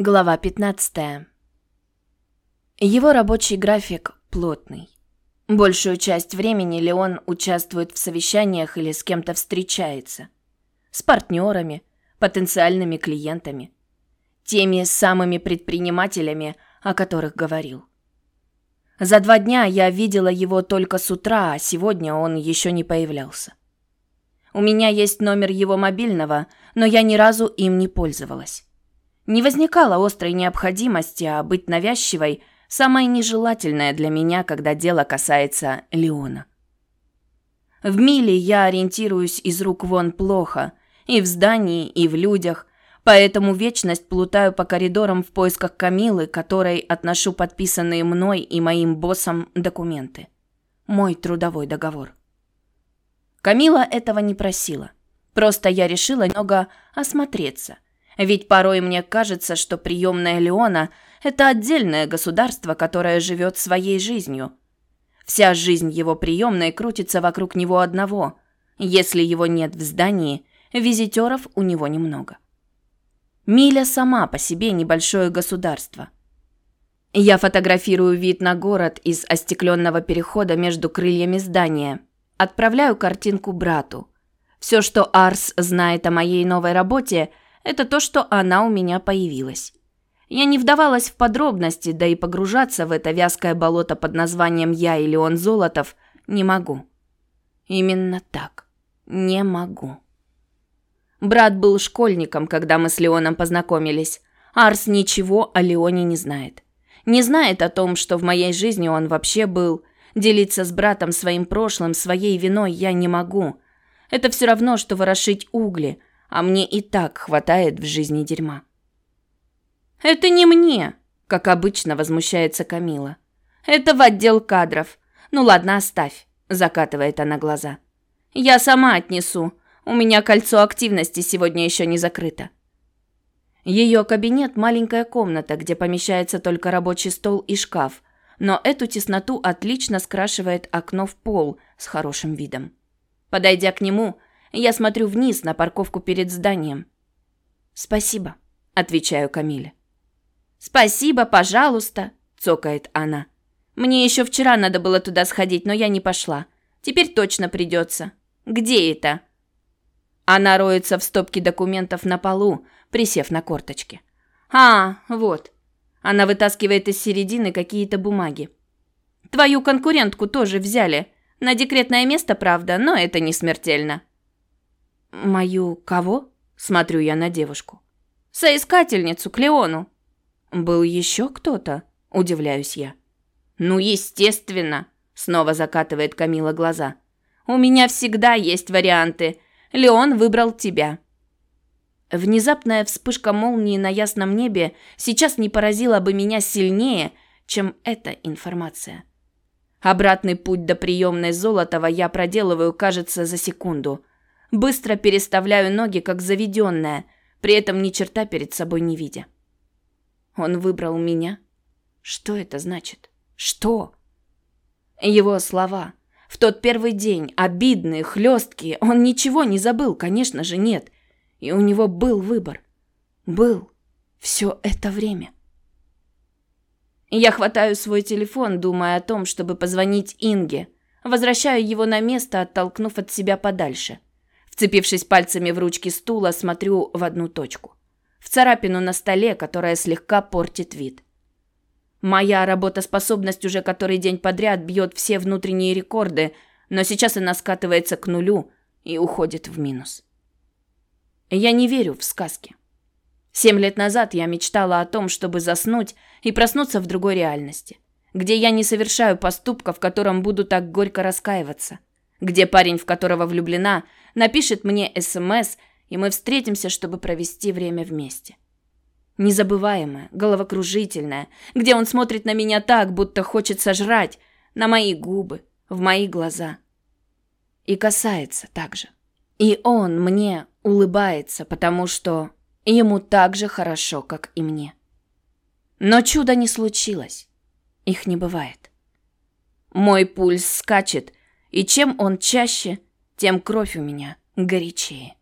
Глава 15. Его рабочий график плотный. Большую часть времени Леон участвует в совещаниях или с кем-то встречается. С партнерами, потенциальными клиентами. Теми самыми предпринимателями, о которых говорил. За два дня я видела его только с утра, а сегодня он еще не появлялся. У меня есть номер его мобильного, но я ни разу им не пользовалась. Не возникало острой необходимости, а быть навязчивой – самое нежелательное для меня, когда дело касается Леона. В миле я ориентируюсь из рук вон плохо, и в здании, и в людях, поэтому вечность плутаю по коридорам в поисках Камилы, которой отношу подписанные мной и моим боссом документы. Мой трудовой договор. Камила этого не просила. Просто я решила немного осмотреться – ведь порой мне кажется, что приемная Леона – это отдельное государство, которое живет своей жизнью. Вся жизнь его приемной крутится вокруг него одного. Если его нет в здании, визитеров у него немного. Миля сама по себе небольшое государство. Я фотографирую вид на город из остекленного перехода между крыльями здания. Отправляю картинку брату. Все, что Арс знает о моей новой работе – это то, что она у меня появилась. Я не вдавалась в подробности, да и погружаться в это вязкое болото под названием «Я» или «Он Золотов» не могу. Именно так. Не могу. Брат был школьником, когда мы с Леоном познакомились. Арс ничего о Леоне не знает. Не знает о том, что в моей жизни он вообще был. Делиться с братом своим прошлым, своей виной я не могу. Это все равно, что ворошить угли – а мне и так хватает в жизни дерьма. «Это не мне», – как обычно возмущается Камила. «Это в отдел кадров. Ну ладно, оставь», – закатывает она глаза. «Я сама отнесу. У меня кольцо активности сегодня еще не закрыто». Ее кабинет – маленькая комната, где помещается только рабочий стол и шкаф, но эту тесноту отлично скрашивает окно в пол с хорошим видом. Подойдя к нему, я смотрю вниз на парковку перед зданием. «Спасибо», — отвечаю Камиле. «Спасибо, пожалуйста», — цокает она. «Мне еще вчера надо было туда сходить, но я не пошла. Теперь точно придется. Где это?» Она роется в стопке документов на полу, присев на корточки. «А, вот». Она вытаскивает из середины какие-то бумаги. «Твою конкурентку тоже взяли. На декретное место, правда, но это не смертельно». «Мою кого?» – смотрю я на девушку. «Соискательницу, Клеону». «Был еще кто-то?» – удивляюсь я. «Ну, естественно», – снова закатывает Камила глаза. «У меня всегда есть варианты. Леон выбрал тебя». Внезапная вспышка молнии на ясном небе сейчас не поразила бы меня сильнее, чем эта информация. Обратный путь до приемной Золотова я проделываю, кажется, за секунду. Быстро переставляю ноги, как заведенная, при этом ни черта перед собой не видя. Он выбрал меня? Что это значит? Что? Его слова. В тот первый день, обидные, хлесткие, он ничего не забыл, конечно же, нет. И у него был выбор. Был. Все это время. Я хватаю свой телефон, думая о том, чтобы позвонить Инге. Возвращаю его на место, оттолкнув от себя подальше. Вцепившись пальцами в ручки стула, смотрю в одну точку. В царапину на столе, которая слегка портит вид. Моя работоспособность уже который день подряд бьет все внутренние рекорды, но сейчас она скатывается к нулю и уходит в минус. Я не верю в сказки. Семь лет назад я мечтала о том, чтобы заснуть и проснуться в другой реальности, где я не совершаю поступка, в котором буду так горько раскаиваться, где парень, в которого влюблена, напишет мне СМС, и мы встретимся, чтобы провести время вместе. Незабываемое, головокружительное, где он смотрит на меня так, будто хочет сожрать, на мои губы, в мои глаза. И касается так же. И он мне улыбается, потому что ему так же хорошо, как и мне. Но чуда не случилось. Их не бывает. Мой пульс скачет, и чем он чаще, тем кровь у меня горячее.